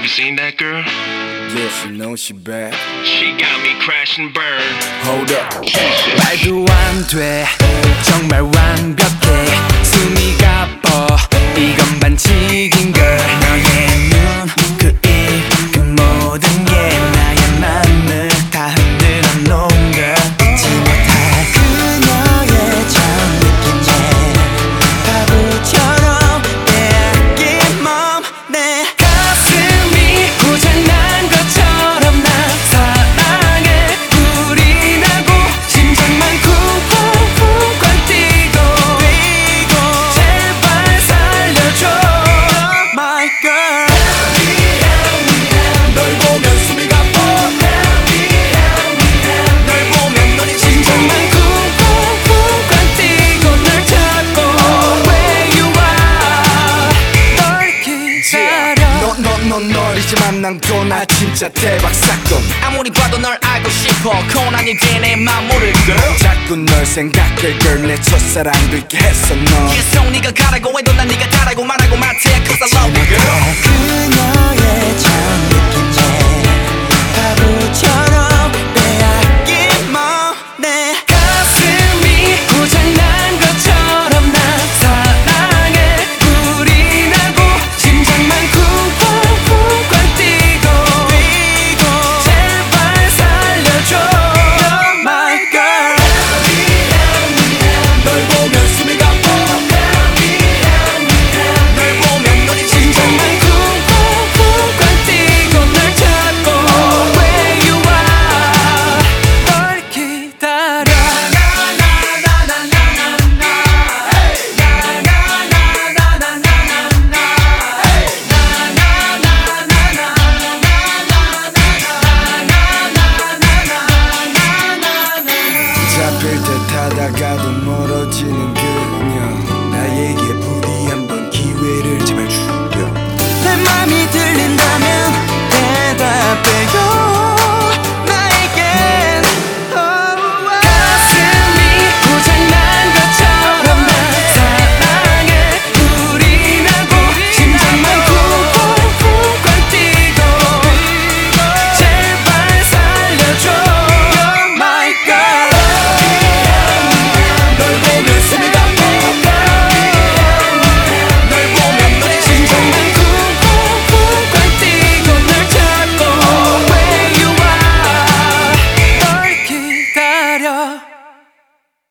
Have you seen that girl? Yeah, she knows she bad. She got me crash and burn. Hold up. 말도 안 돼 정말 완벽해 기다려 너너너너리지만 난또나 진짜 대박 사건. 아무리 봐도 널 알고 싶어 맘 모를 girl 자꾸 널 생각해 girl 내 첫사랑도 있게 했어 너. 계속 네가 가라고 해도 난 네가 가라고 말하고 마트에 Cause I love you girl